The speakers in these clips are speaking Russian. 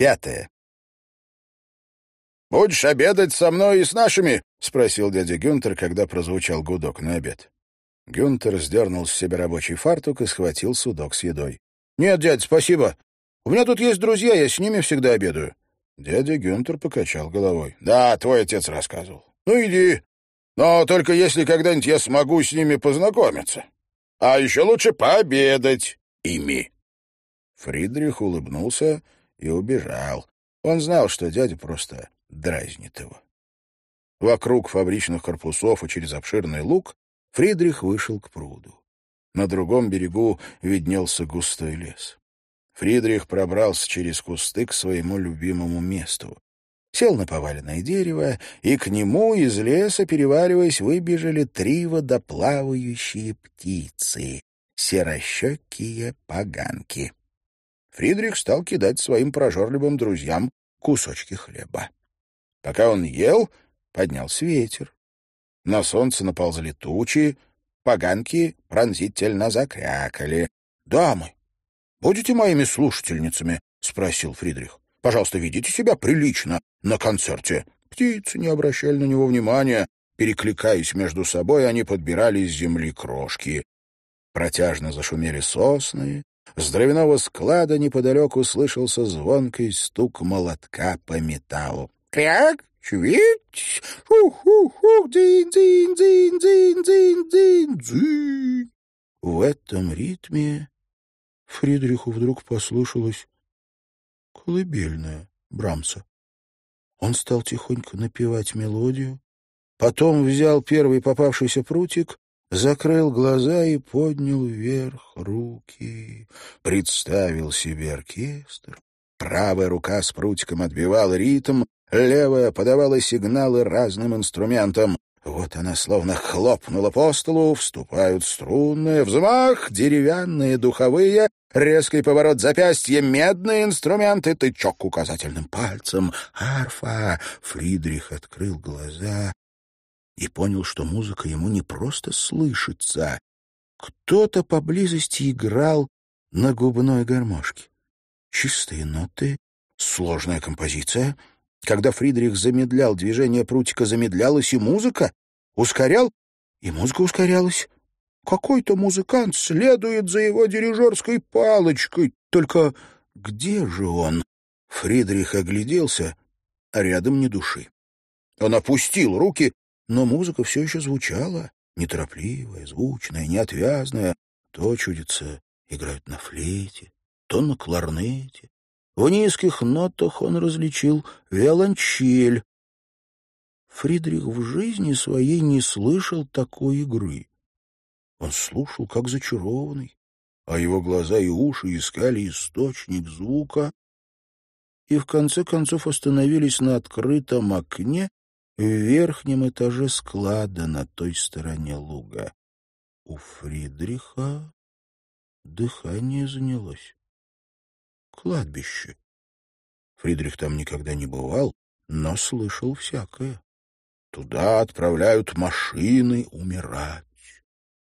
Пятое. «Будешь обедать со мной и с нашими?» — спросил дядя Гюнтер, когда прозвучал гудок на обед. Гюнтер сдернул с себя рабочий фартук и схватил судок с едой. «Нет, дядь, спасибо. У меня тут есть друзья, я с ними всегда обедаю». Дядя Гюнтер покачал головой. «Да, твой отец рассказывал. Ну, иди. Но только если когда-нибудь я смогу с ними познакомиться. А еще лучше пообедать ими». Фридрих улыбнулся и убежал. Он знал, что дядя просто дразнит его. Вокруг фабричных корпусов и через обширный луг Фридрих вышел к пруду. На другом берегу виднелся густой лес. Фридрих пробрался через кусты к своему любимому месту. Сел на поваленное дерево, и к нему из леса, переваливаясь, выбежали три водоплавающие птицы — серощекие поганки. Фридрих стал кидать своим прожорливым друзьям кусочки хлеба. Пока он ел, поднялся ветер. На солнце наползли тучи, поганки пронзительно закрякали. — Дамы, будете моими слушательницами? — спросил Фридрих. — Пожалуйста, ведите себя прилично на концерте. Птицы не обращали на него внимания. Перекликаясь между собой, они подбирали с земли крошки. Протяжно зашумели сосны, с дровяного склада неподалеку слышался звонкий стук молотка по металлу. «Кряк! Чвить! Ху-ху-ху! Дзинь-дзинь-дзинь-дзинь-дзинь-дзинь!» В этом ритме Фридриху вдруг послышалось колыбельная Брамса. Он стал тихонько напевать мелодию, потом взял первый попавшийся прутик закрыл глаза и поднял вверх руки. Представил себе оркестр. Правая рука с прутиком отбивала ритм, левая подавала сигналы разным инструментам. Вот она словно хлопнула по столу, вступают струнные, взмах, деревянные, духовые, резкий поворот запястья, медные инструменты, тычок указательным пальцем, арфа. Фридрих открыл глаза и понял, что музыка ему не просто слышится. Кто-то поблизости играл на губной гармошке. Чистые ноты, сложная композиция. Когда Фридрих замедлял движение прутика, замедлялась и музыка. Ускорял, и музыка ускорялась. Какой-то музыкант следует за его дирижерской палочкой. Только где же он? Фридрих огляделся, а рядом ни души. Он опустил руки но музыка все еще звучала, неторопливая, звучная, неотвязная. То, чудится, играют на флейте, то на кларнете. В низких нотах он различил виолончель. Фридрих в жизни своей не слышал такой игры. Он слушал, как зачарованный, а его глаза и уши искали источник звука и в конце концов остановились на открытом окне, в верхнем этаже склада на той стороне луга. У Фридриха дыхание занялось. Кладбище. Фридрих там никогда не бывал, но слышал всякое. Туда отправляют машины умирать.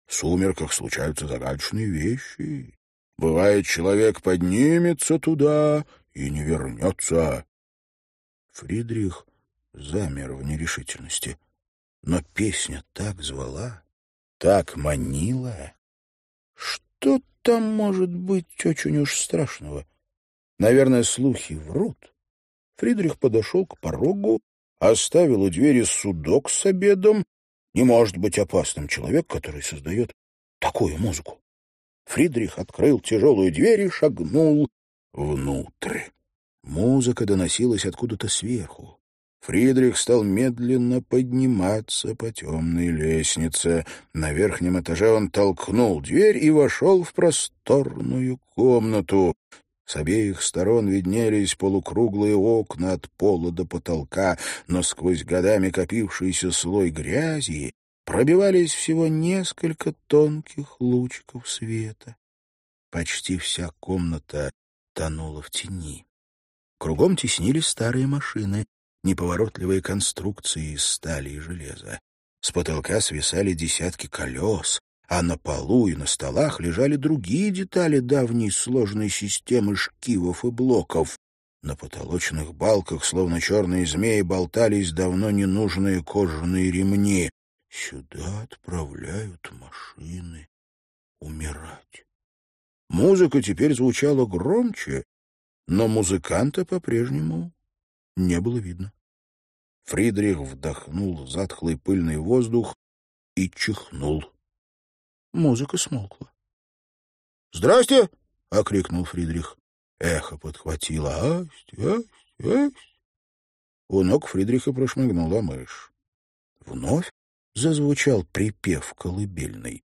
В сумерках случаются загадочные вещи. Бывает, человек поднимется туда и не вернется. Фридрих замер в нерешительности. Но песня так звала, так манила. Что там может быть очень уж страшного? Наверное, слухи врут. Фридрих подошел к порогу, оставил у двери судок с обедом. Не может быть опасным человек, который создает такую музыку. Фридрих открыл тяжелую дверь и шагнул внутрь. Музыка доносилась откуда-то сверху. Фридрих стал медленно подниматься по темной лестнице. На верхнем этаже он толкнул дверь и вошел в просторную комнату. С обеих сторон виднелись полукруглые окна от пола до потолка, но сквозь годами копившийся слой грязи пробивались всего несколько тонких лучиков света. Почти вся комната тонула в тени. Кругом теснились старые машины неповоротливые конструкции из стали и железа. С потолка свисали десятки колес, а на полу и на столах лежали другие детали давней сложной системы шкивов и блоков. На потолочных балках, словно черные змеи, болтались давно ненужные кожаные ремни. Сюда отправляют машины умирать. Музыка теперь звучала громче, но музыканта по-прежнему не было видно. Фридрих вдохнул затхлый пыльный воздух и чихнул. Музыка смолкла. «Здрасте!» — окрикнул Фридрих. Эхо подхватило. «Асть, асть, асть!» У ног Фридриха прошмыгнула мышь. Вновь зазвучал припев колыбельный.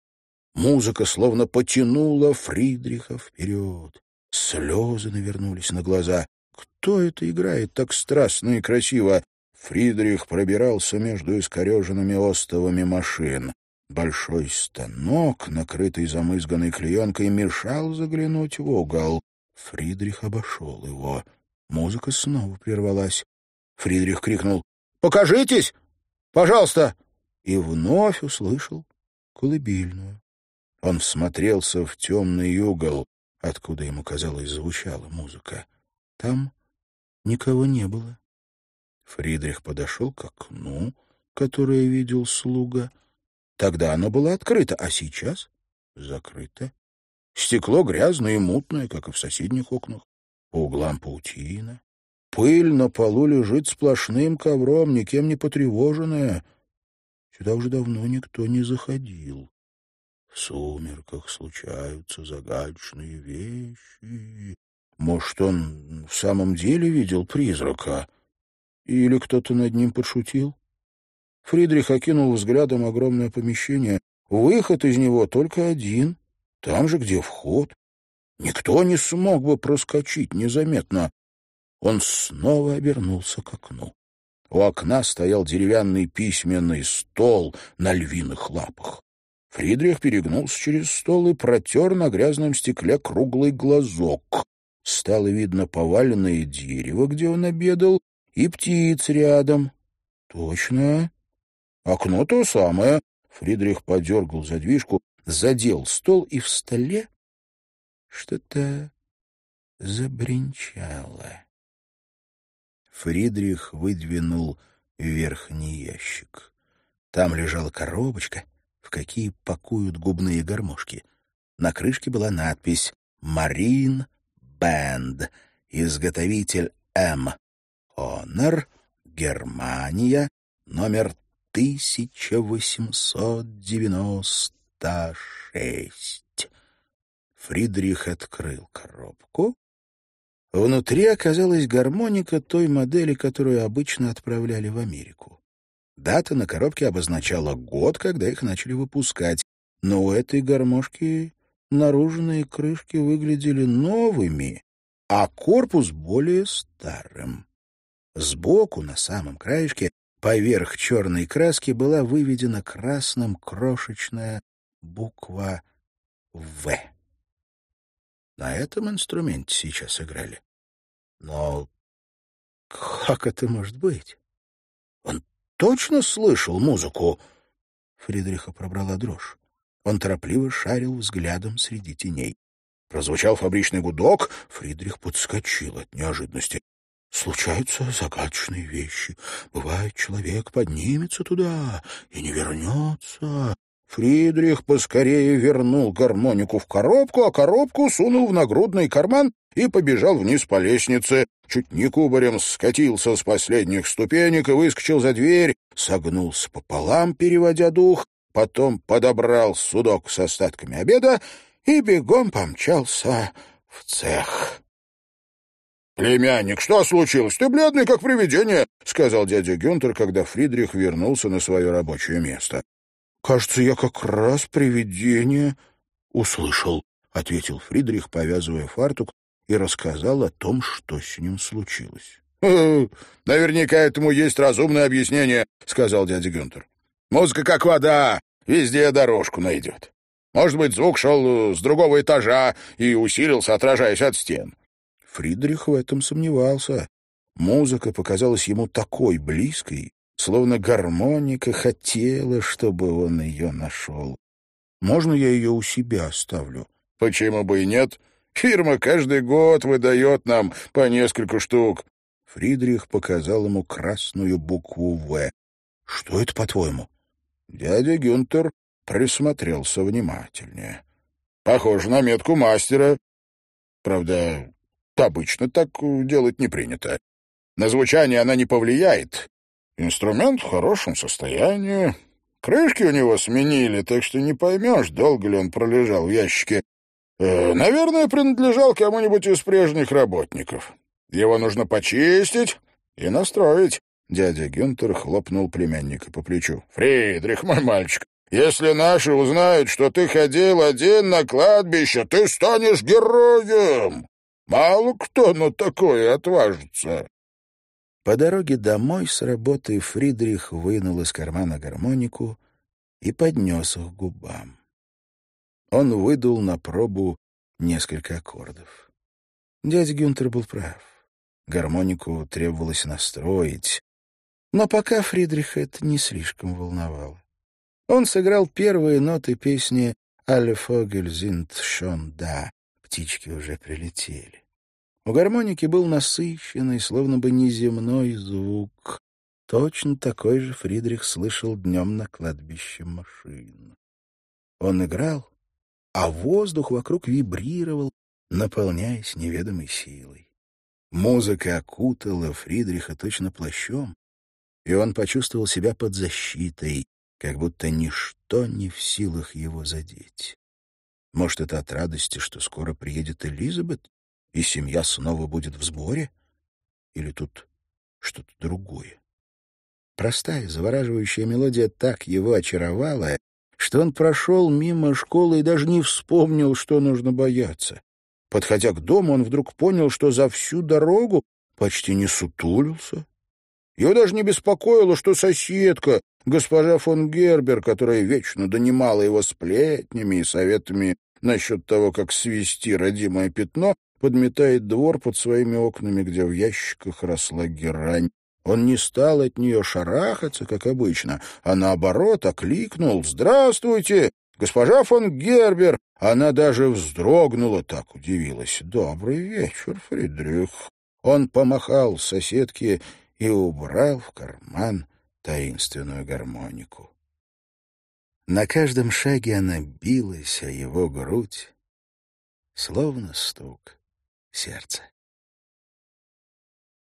Музыка словно потянула Фридриха вперед. Слезы навернулись на глаза. Кто это играет так страстно и красиво? Фридрих пробирался между искореженными остовами машин. Большой станок, накрытый замызганной клеенкой, мешал заглянуть в угол. Фридрих обошел его. Музыка снова прервалась. Фридрих крикнул «Покажитесь! Пожалуйста!» и вновь услышал колыбельную. Он всмотрелся в темный угол, откуда ему, казалось, звучала музыка. Там никого не было. Фридрих подошел к окну, которое видел слуга. Тогда оно было открыто, а сейчас закрыто. Стекло грязное и мутное, как и в соседних окнах. По углам паутина. Пыль на полу лежит сплошным ковром, никем не потревоженная. Сюда уже давно никто не заходил. В сумерках случаются загадочные вещи. Может, он в самом деле видел призрака? Или кто-то над ним подшутил? Фридрих окинул взглядом огромное помещение. Выход из него только один, там же, где вход. Никто не смог бы проскочить незаметно. Он снова обернулся к окну. У окна стоял деревянный письменный стол на львиных лапах. Фридрих перегнулся через стол и протер на грязном стекле круглый глазок. Стало видно поваленное дерево, где он обедал, и птиц рядом. Точно. Окно то самое. Фридрих подергал задвижку, задел стол, и в столе что-то забринчало. Фридрих выдвинул верхний ящик. Там лежала коробочка, в какие пакуют губные гармошки. На крышке была надпись «Марин Бэнд», изготовитель М. Honor, Германия, номер 1896. Фридрих открыл коробку. Внутри оказалась гармоника той модели, которую обычно отправляли в Америку. Дата на коробке обозначала год, когда их начали выпускать, но у этой гармошки наружные крышки выглядели новыми, а корпус более старым. Сбоку, на самом краешке, поверх черной краски была выведена красным крошечная буква «В». На этом инструменте сейчас играли. Но как это может быть? Он точно слышал музыку? Фридриха пробрала дрожь. Он торопливо шарил взглядом среди теней. Прозвучал фабричный гудок, Фридрих подскочил от неожиданности. Случаются загадочные вещи. Бывает, человек поднимется туда и не вернется. Фридрих поскорее вернул гармонику в коробку, а коробку сунул в нагрудный карман и побежал вниз по лестнице. Чуть не кубарем скатился с последних ступенек и выскочил за дверь, согнулся пополам, переводя дух, потом подобрал судок с остатками обеда и бегом помчался в цех. «Племянник, что случилось? Ты бледный, как привидение», — сказал дядя Гюнтер, когда Фридрих вернулся на свое рабочее место. «Кажется, я как раз привидение услышал», — ответил Фридрих, повязывая фартук, и рассказал о том, что с ним случилось. «Наверняка этому есть разумное объяснение», — сказал дядя Гюнтер. «Музыка как вода, везде дорожку найдет. Может быть, звук шел с другого этажа и усилился, отражаясь от стен. Фридрих в этом сомневался. Музыка показалась ему такой близкой, словно гармоника хотела, чтобы он ее нашел. «Можно я ее у себя оставлю?» «Почему бы и нет? Фирма каждый год выдает нам по несколько штук. Фридрих показал ему красную букву «В». «Что это, по-твоему?» Дядя Гюнтер присмотрелся внимательнее. «Похоже на метку мастера. Правда, обычно так делать не принято. На звучание она не повлияет. Инструмент в хорошем состоянии. Крышки у него сменили, так что не поймешь, долго ли он пролежал в ящике. Э, наверное, принадлежал кому-нибудь из прежних работников. Его нужно почистить и настроить. Дядя Гюнтер хлопнул племянника по плечу. «Фридрих, мой мальчик, если наши узнают, что ты ходил один на кладбище, ты станешь героем. Мало кто на такое отважится». По дороге домой с работы Фридрих вынул из кармана гармонику и поднес их к губам. Он выдул на пробу несколько аккордов. Дядя Гюнтер был прав. Гармонику требовалось настроить, но пока Фридриха это не слишком волновало. Он сыграл первые ноты песни «Alle Vogel sind schon da» — «Птички уже прилетели». У гармоники был насыщенный, словно бы неземной звук. Точно такой же Фридрих слышал днем на кладбище машин. Он играл, а воздух вокруг вибрировал, наполняясь неведомой силой. Музыка окутала Фридриха точно плащом, и он почувствовал себя под защитой, как будто ничто не в силах его задеть. Может, это от радости, что скоро приедет Элизабет, и семья снова будет в сборе? Или тут что-то другое? Простая, завораживающая мелодия так его очаровала, что он прошел мимо школы и даже не вспомнил, что нужно бояться. Подходя к дому, он вдруг понял, что за всю дорогу почти не сутулился. Его даже не беспокоило, что соседка, госпожа фон Гербер, которая вечно донимала его сплетнями и советами насчет того, как свести родимое пятно, подметает двор под своими окнами, где в ящиках росла герань. Он не стал от нее шарахаться, как обычно, а наоборот окликнул «Здравствуйте, госпожа фон Гербер!» Она даже вздрогнула, так удивилась. «Добрый вечер, Фридрих!» Он помахал соседке и убрал в карман таинственную гармонику. На каждом шаге она билась о его грудь, словно стук сердца.